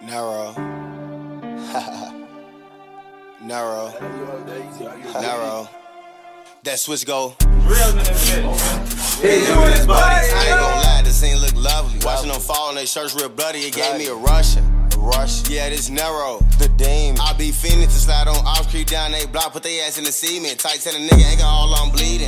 Narrow. Narrow. Narrow. That switch go. Real nigga Hit him with his body. I ain't gon' lie, this scene look lovely. Watching them fall in their shirts real bloody, it gave me a Russian. Rush. Yeah, this narrow. The dame. I be fiending to slide on off creep down they block, put they ass in the cement. Tight tell a nigga ain't got all on bleeding.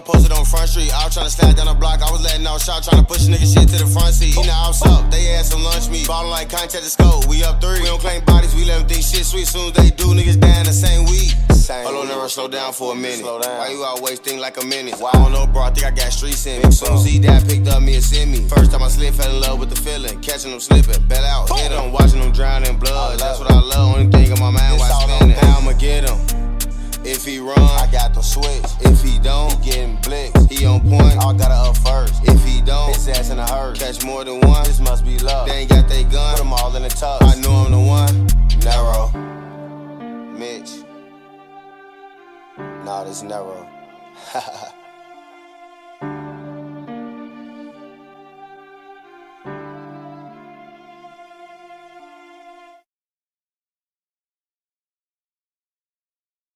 Posted on Front Street. I was trying to slide down the block. I was letting out shot, trying to push a nigga shit to the front seat. You know, I was up. They ass some lunch meat. Ballin' like contact the scope. We up three. We don't claim bodies, we let them think shit sweet. Soon as they do, niggas down the same week. Hold on, never slow down for a minute. Slow down. Why you always think like a minute? Why I don't know, bro. I think I got streets in me. Soon as he died, picked up me and sent me. First time I slid, fell in love with the feeling. Catching them slipping, bet out, hit them, watching them drown in blood. That's what I love. Only thing in my mind while spinning. on Now I'ma get him. If he run, I got the switch. if he don't, He getting blicked. he on point. I gotta up first. If he don't, His ass in a hearse. catch more than one. This must be love. They ain't got they Put gun. them all in the tub. I know I'm the one. Narrow. Mitch. Nah, this narrow.